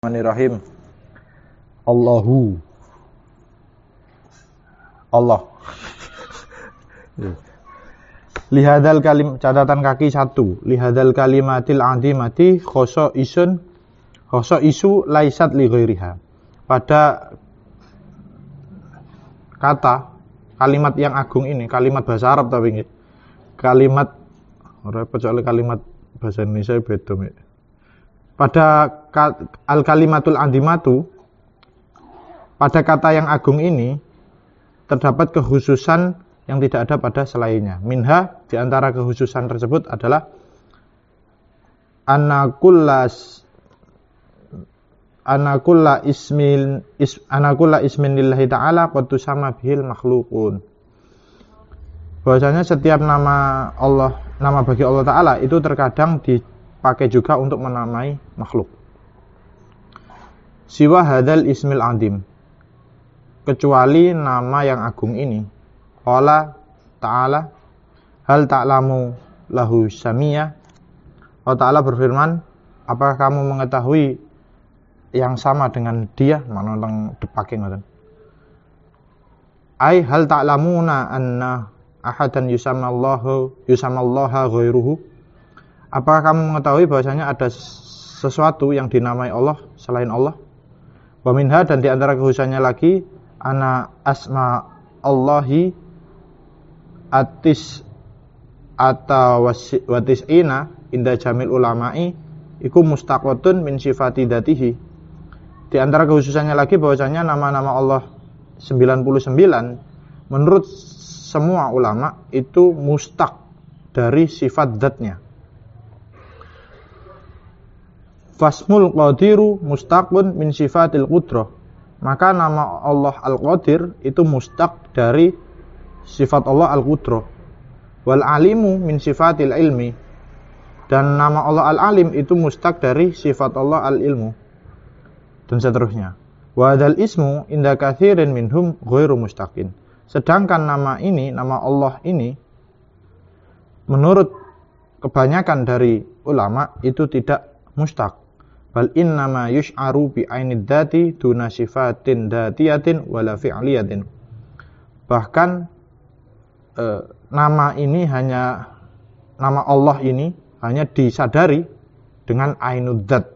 Bismillahirrahmanirrahim. Allahu. Allah. Lihadal kalim catatan kaki satu. Lihadal kalimatil adimati khoso isun khoso isu laisat li. Pada kata kalimat yang agung ini, kalimat bahasa Arab tapi ini. Kalimat repot soal kalimat bahasa Indonesia beda pada al kalimatul adimatu pada kata yang agung ini terdapat kekhususan yang tidak ada pada selainnya. Minha di antara kekhususan tersebut adalah anakullas anakulla ismin is, anakulla ismin ta'ala qad sama bihil makhlukun. Bahwasanya setiap nama Allah, nama bagi Allah taala itu terkadang di pakai juga untuk menamai makhluk. Siwa hadal ismil adim. Kecuali nama yang agung ini. Qala ta'ala hal ta'lamu lahu samiyah. Allah Ta'ala berfirman, apakah kamu mengetahui yang sama dengan dia? Mana tentang depake ngoten. Ai hal ta'lamuna anna ahadan yusamallahu yusamallaha ghairuhu Apakah kamu mengetahui bahwasanya ada sesuatu yang dinamai Allah selain Allah? Wa minha dan di antara kehususannya lagi ana asma Allahi atis atau watis ina inda jamil ulama'i iku mustaqotun min sifati datihi. Di antara kehususannya lagi bahwasanya nama-nama Allah 99 menurut semua ulama itu mustaq dari sifat zatnya. Fasmul Qadiru mustaqun min sifatil qudrah. Maka nama Allah Al-Qadir itu mustaq dari sifat Allah Al-Qudrah. Wal alimu min sifatil ilmi. Dan nama Allah Al-Alim itu mustaq dari sifat Allah Al-Ilmu. Dan seterusnya. Wa dal ismu inda kathirin minhum ghairu mustaqin. Sedangkan nama ini, nama Allah ini menurut kebanyakan dari ulama itu tidak mustaq bal innama yush'aru bi ainid dati duna sifatin datiyatin wala fi'liyatin. Bahkan e, nama ini hanya nama Allah ini hanya disadari dengan ainud dat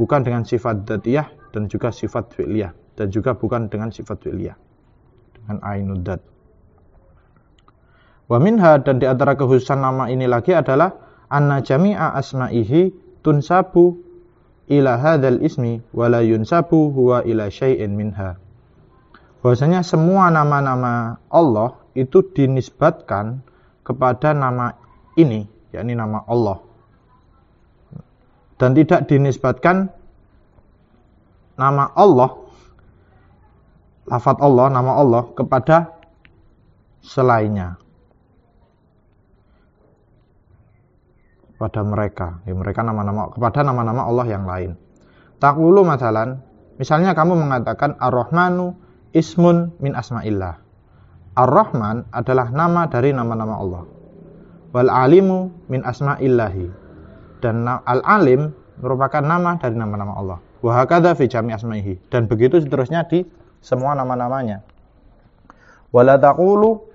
bukan dengan sifat datiyah dan juga sifat fi'liyah dan juga bukan dengan sifat fi'liyah dengan ainud dat wa minha dan di antara kekhususan nama ini lagi adalah anna jami'a asma'ihi tunsabu ila hadzal ismi wala yunsabu huwa ila syai'in minha. Bahwasanya semua nama-nama Allah itu dinisbatkan kepada nama ini, yakni nama Allah. Dan tidak dinisbatkan nama Allah lafat Allah, nama Allah kepada selainnya. Kepada mereka. Ya, mereka nama-nama kepada nama-nama Allah yang lain. Takwulu masalan, misalnya kamu mengatakan Ar-Rahmanu ismun min asma'illah. Ar-Rahman adalah nama dari nama-nama Allah. Wal alimu min asma'illahi. Dan al-alim merupakan nama dari nama-nama Allah. Wa hakadha fi jami asma'ihi. Dan begitu seterusnya di semua nama-namanya. Wala taqulu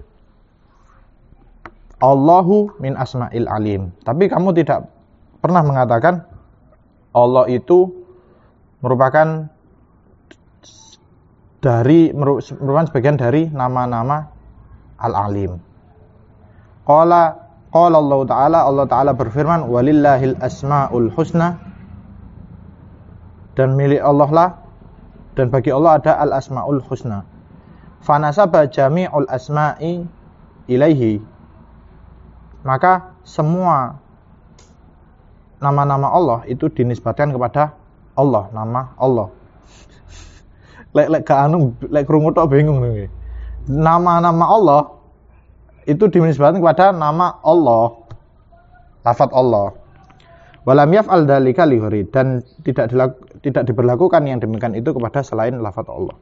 Allahu min asma'il alim. Tapi kamu tidak pernah mengatakan Allah itu merupakan dari merupakan sebagian dari nama-nama al-alim. Qala qala Allah taala Allah taala berfirman walillahil asmaul husna dan milik Allah lah dan bagi Allah ada al asmaul husna. Fanasaba jami'ul asma'i ilaihi maka semua nama-nama Allah itu dinisbatkan kepada Allah, nama Allah. Lek lek ke anu lek krungu tok bingung nih. Nama-nama Allah itu dinisbatkan kepada nama Allah. Lafat Allah. Walam yaf'al dzalika li dan tidak tidak diberlakukan yang demikian itu kepada selain lafat Allah.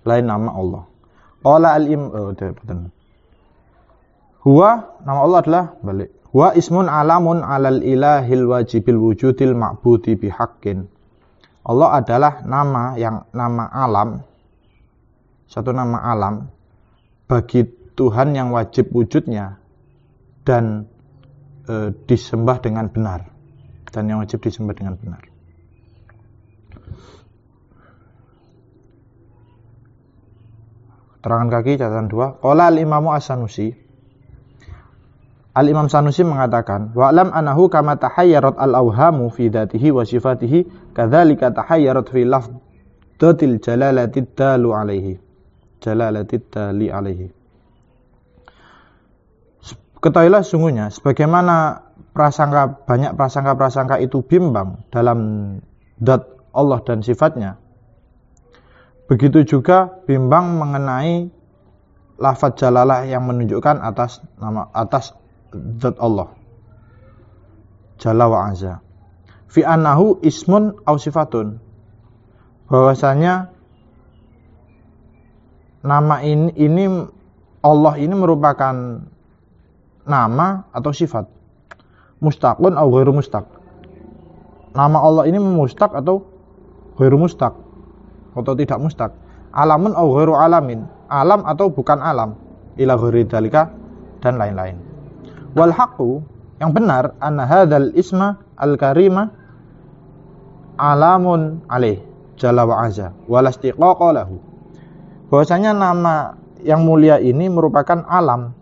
Selain nama Allah. Qala al-im oh, Huwa nama Allah adalah balik. Huwa ismun alamun alal ilahil wajibil wujudil ma'budi bihaqqin. Allah adalah nama yang nama alam satu nama alam bagi Tuhan yang wajib wujudnya dan e, disembah dengan benar dan yang wajib disembah dengan benar. Terangan kaki catatan dua. Qala al-Imamu As-Sanusi Al-Imam Sanusi mengatakan, "Wa'lam anahu kama tahayyarat al-awhamu fi dhatihi wa sifatihi, kadzalika tahayyarat fi lafdhatil jalalati dalu alaihi." Jalalati dali alaihi. Ketahuilah sungguhnya sebagaimana prasangka banyak prasangka-prasangka itu bimbang dalam dat Allah dan sifatnya. Begitu juga bimbang mengenai lafaz jalalah yang menunjukkan atas nama atas zat Allah. Jalla wa azza. Fi annahu ismun au sifatun. Bahwasanya nama ini ini Allah ini merupakan nama atau sifat. Mustaqun atau ghairu mustaq. Nama Allah ini mustaq atau ghairu mustaq atau tidak mustaq. Alamun atau ghairu alamin. Alam atau bukan alam. Ila ghairi dalika dan lain-lain. Wal haqqu yang benar anna hadzal isma al karima alamun alaih jalla wa azza wal istiqaqa lahu. Bahwasanya nama yang mulia ini merupakan alam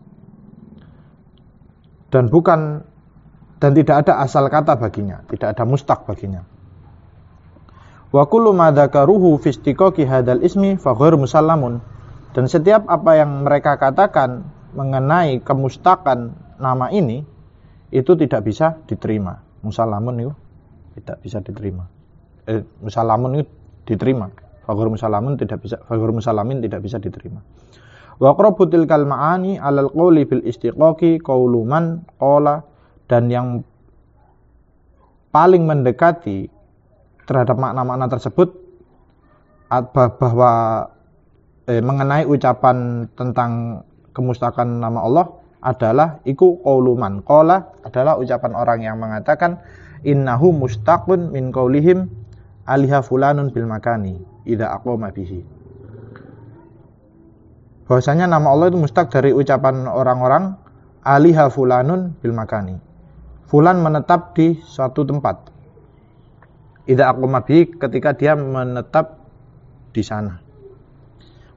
dan bukan dan tidak ada asal kata baginya, tidak ada mustaq baginya. Wa kullu ma dzakaruhu fi istiqaqi hadzal ismi fa musallamun. Dan setiap apa yang mereka katakan mengenai kemustakan nama ini itu tidak bisa diterima. Musalamun itu tidak bisa diterima. Eh, musalamun itu diterima. Fagur musalamun tidak bisa fagur musalamin tidak bisa diterima. Wa qrabutil kal ma'ani 'alal qawli bil istiqaqi qaulu man qala dan yang paling mendekati terhadap makna-makna tersebut bahwa eh, mengenai ucapan tentang kemustakan nama Allah adalah iku qauluman qala adalah ucapan orang yang mengatakan innahu mustaqun min qaulihim aliha fulanun bil makani idza aqama bihi. Bahwasanya nama Allah itu mustaq dari ucapan orang-orang aliha fulanun bil makani. Fulan menetap di suatu tempat. Idza aqama bihi ketika dia menetap di sana.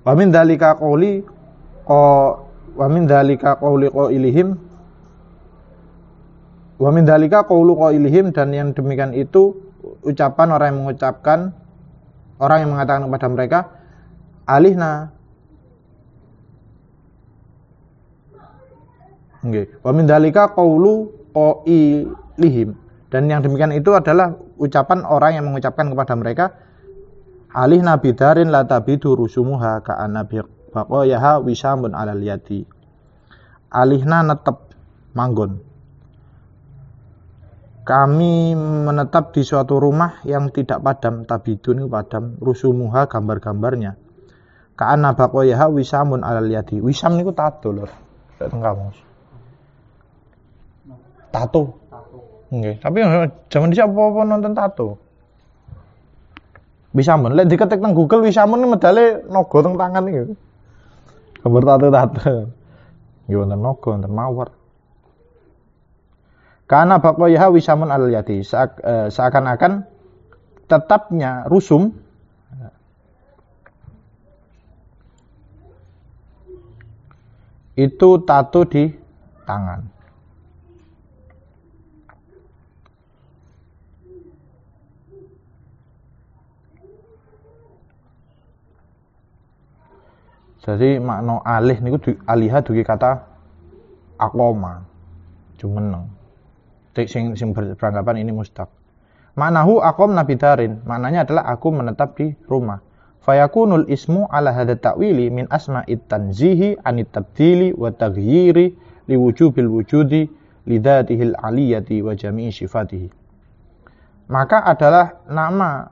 Wa min dzalika qauli wa min dzalika qauli qailihim. Wa min dzalika qaulu qailihim dan yang demikian itu ucapan orang yang mengucapkan orang yang mengatakan kepada mereka alihna. Nggih. Wa min dzalika qaulu qailihim. Dan yang demikian itu adalah ucapan orang yang mengucapkan kepada mereka alih nabi darin la tabidu rusumuha nabi yaha wisamun alal yati alihna netep manggon. Kami menetap di suatu rumah yang tidak padam tabidun padam rusumuha gambar-gambarnya. Ka'ana yaha wisamun alal yati wisam niku tato lho teng kamus tato Nggih, tapi zaman dhisik apa-apa nonton tato Wisamun, lek diketik nang Google Wisamun medale naga teng tangan iki. Gambar tato-tato. Ya wonten naga, wonten mawar. Karena bakoyaha wisamun al yati eh, seakan-akan tetapnya rusum itu tato di tangan. Jadi makna alih niku du, alihah dugi kata akoma. Jumeneng. Sing sing beranggapan ini mustaq. Maknahu akom nabi darin. Maknanya adalah aku menetap di rumah. Fayakunul ismu ala hadha ta'wili min asma'it tanzihi anit tabdili wa taghyiri li wujubil wujudi lidatihil aliyati wa jami'i sifatihi. Maka adalah nama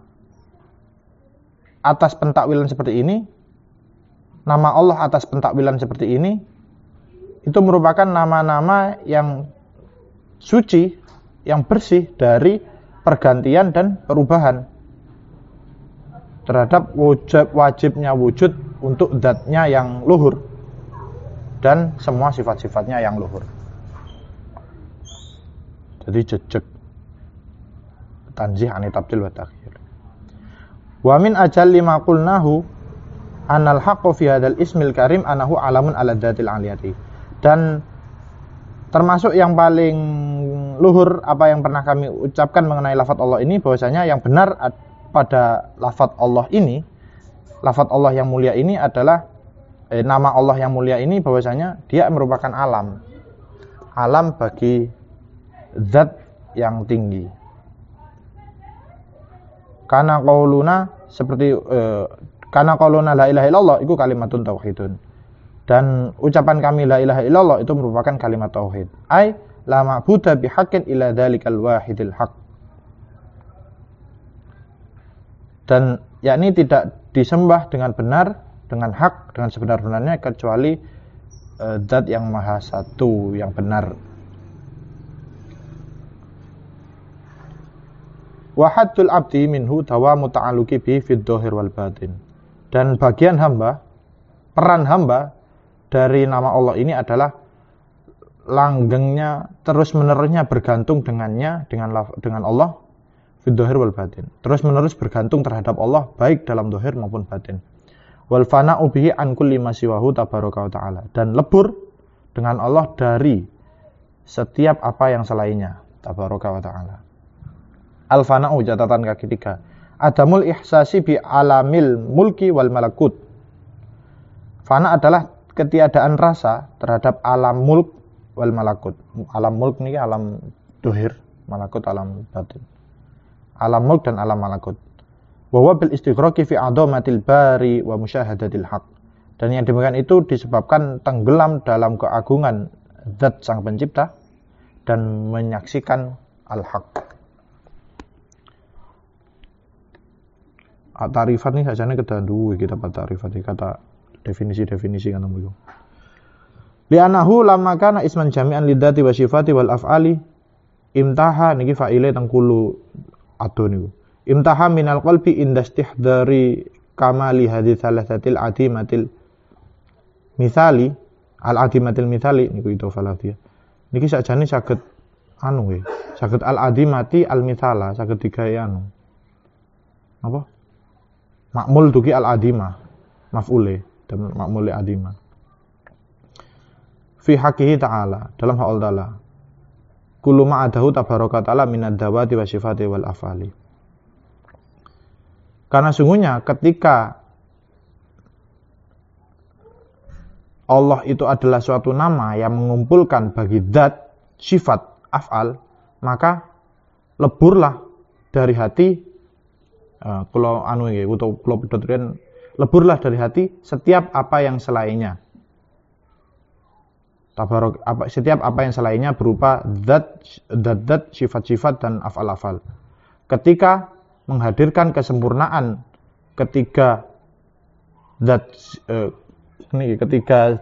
atas pentakwilan seperti ini nama Allah atas pentakwilan seperti ini itu merupakan nama-nama yang suci, yang bersih dari pergantian dan perubahan. terhadap wajib wajibnya wujud untuk zatnya yang luhur dan semua sifat-sifatnya yang luhur. Jadi jejak tanzih ani tabdil wa takhir. Wa min ajal lima qulnahu anal haqqu fi hadzal ismil karim anahu alamun ala dzatil aliyati. Dan termasuk yang paling luhur apa yang pernah kami ucapkan mengenai lafaz Allah ini bahwasanya yang benar pada lafaz Allah ini lafaz Allah yang mulia ini adalah eh, nama Allah yang mulia ini bahwasanya dia merupakan alam. Alam bagi zat yang tinggi. Karena qauluna seperti eh, karena qauluna la ilaha illallah itu kalimatun tauhidun. Dan ucapan kami la ilaha illallah itu merupakan kalimat tauhid. Ai la ma'budu bihaqqin illa dzalikal wahidil haq. Dan yakni tidak disembah dengan benar dengan hak dengan sebenar-benarnya kecuali uh, zat yang maha satu yang benar Wahadul abdi minhu dawa muta'aluki bi fid wal batin. Dan bagian hamba, peran hamba dari nama Allah ini adalah langgengnya terus menerusnya bergantung dengannya dengan dengan Allah fid wal batin. Terus menerus bergantung terhadap Allah baik dalam dohir maupun batin. Wal fana'u bihi an kulli ma siwahu tabaraka ta'ala. Dan lebur dengan Allah dari setiap apa yang selainnya tabaraka ta'ala. Al fana'u catatan kaki tiga adamul ihsasi bi alamil mulki wal malakut fana adalah ketiadaan rasa terhadap alam mulk wal malakut alam mulk ini alam dohir malakut alam batin alam mulk dan alam malakut wa bil istighraqi fi adamatil bari wa musyahadatil haq. Dan yang demikian itu disebabkan tenggelam dalam keagungan zat sang pencipta dan menyaksikan al-haq. Tarifat nih sajane kedan duwe kita pada tarifat kata definisi-definisi kan mulu. Li'anahu lamma kana isman jami'an lidati wa sifati wal af'ali imtaha niki fa'ile tangkulu ado niku. Imtaha minal qalbi indastihdari kamali hadis salasatil adimatil misali al adimatil misali niku itu falafiyah niki sakjane saged anu nggih saged al adimati al misala saged digawe anu. Apa makmul duki al adima maf'ule dan makmul adima fi hakihi ta'ala dalam hak Allah ta'ala. Kullu ma'adahu tabaraka ta'ala minad dawati wa sifati wal afali. Karena sungguhnya ketika Allah itu adalah suatu nama yang mengumpulkan bagi zat, sifat, af'al, maka leburlah dari hati kalau anu ya, atau kalau pedoturian leburlah dari hati setiap apa yang selainnya. Tabarok, apa, setiap apa yang selainnya berupa zat, zat, sifat-sifat dan afal-afal. Ketika menghadirkan kesempurnaan ketiga dat eh, ini ketiga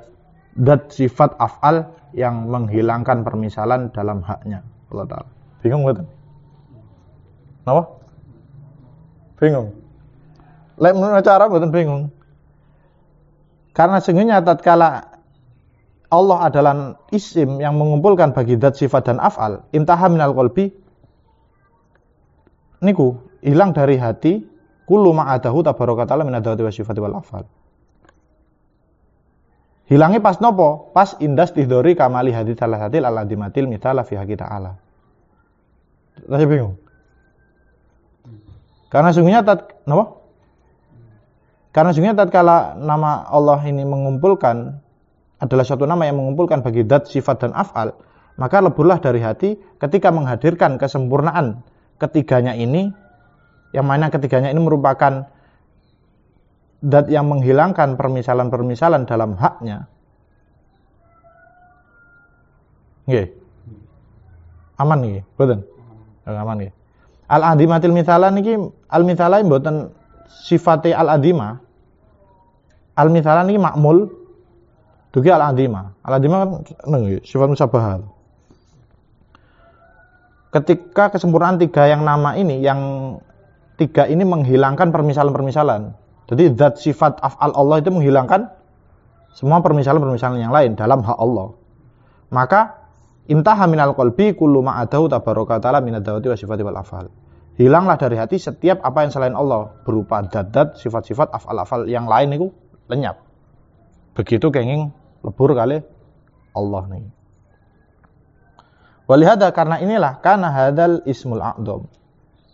dat sifat afal yang menghilangkan permisalan dalam haknya Allah Ta'ala. Bingung betul? Apa? Bingung. Lek menurut cara betul bingung. Karena sesungguhnya tatkala Allah adalah isim yang mengumpulkan bagi dat sifat dan afal, intaha minal kolbi, niku hilang dari hati kullu ma'adahu tabaraka ta'ala min adawati wa sifati wal afal. Hilangnya pas nopo? Pas indas tihdori kamali hatil ala dimatil mitala fi haqi ta'ala. Saya bingung. Karena sungguhnya tat nopo? Karena sungguhnya tatkala nama Allah ini mengumpulkan adalah suatu nama yang mengumpulkan bagi dat sifat dan afal, maka leburlah dari hati ketika menghadirkan kesempurnaan ketiganya ini yang mana ketiganya ini merupakan dat yang menghilangkan permisalan-permisalan dalam haknya. Nggih. Aman nggih, betul. Aman nggih. Al adimatil mithala niki al mithala mboten sifate al adima. Al mithala niki makmul dugi al adima. Al adima kan nggih sifat musabahah. Ketika kesempurnaan tiga yang nama ini yang tiga ini menghilangkan permisalan-permisalan. Jadi zat sifat af'al Allah itu menghilangkan semua permisalan-permisalan yang lain dalam hak Allah. Maka intaha minal qalbi kullu ma'adahu tabaraka ta'ala minad dawati wa sifati wal af'al. Hilanglah dari hati setiap apa yang selain Allah berupa dat-dat sifat-sifat af'al-af'al yang lain itu lenyap. Begitu kenging lebur kali Allah nih. Walihada karena inilah karena hadal ismul a'dham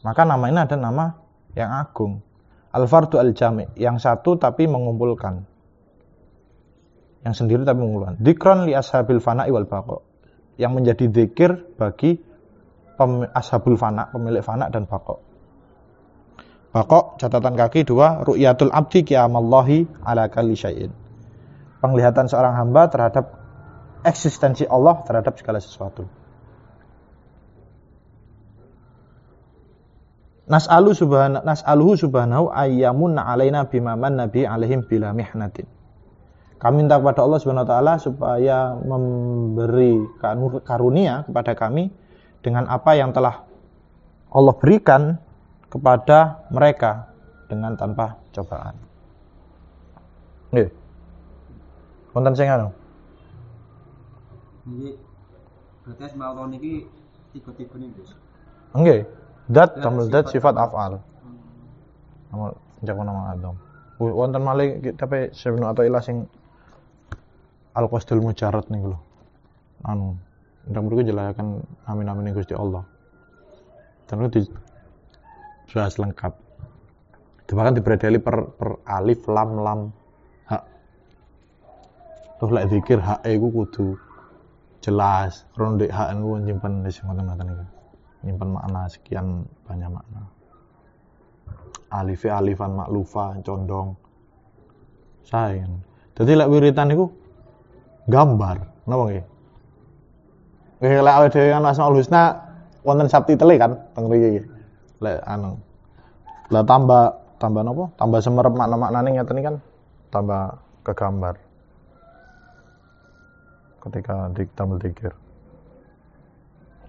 maka nama ini ada nama yang agung. Al-fardu al-jami, yang satu tapi mengumpulkan. Yang sendiri tapi mengumpulkan. Dikron li ashabil fana wal bako. Yang menjadi zikir bagi ashabul fana, pemilik fana dan bako. Bako, catatan kaki dua, ru'yatul abdi kiamallahi ala kali syai'in. Penglihatan seorang hamba terhadap eksistensi Allah terhadap segala sesuatu. Nas'alu subhanahu nas'aluhu subhanahu ayyamun alaina bima nabi alaihim bila mihnatin. Kami minta kepada Allah Subhanahu wa taala supaya memberi karunia kepada kami dengan apa yang telah Allah berikan kepada mereka dengan tanpa cobaan. Nggih. Wonten sing anu. Nggih. Berarti mau niki tiga-tiga nih, Nggih. Dat tamil dat sifat af'al. Nama jago nama Adam. Wonten malih tapi sebelum atau ilah sing al qasdul mujarrad nih lho. Anu, ndang mriku jelayakan amin-amin Gusti Allah. Dan itu sudah lengkap. Itu bahkan diberdali per, per alif lam lam hak. Terus lek zikir hak e iku kudu jelas. Ronde hak niku nyimpen di sing ngoten-ngoten niku nyimpan makna sekian banyak makna alife alifan maklufa condong sayang jadi lek wiritan itu gambar. Napa nggih? Nggih lek awake dhewe ana asmaul husna wonten sabti tele kan teng mriki lek anu. Lah tambah tambah napa? Tambah semerep makna-maknane ngeten kan tambah kegambar. Ketika di tampil dikir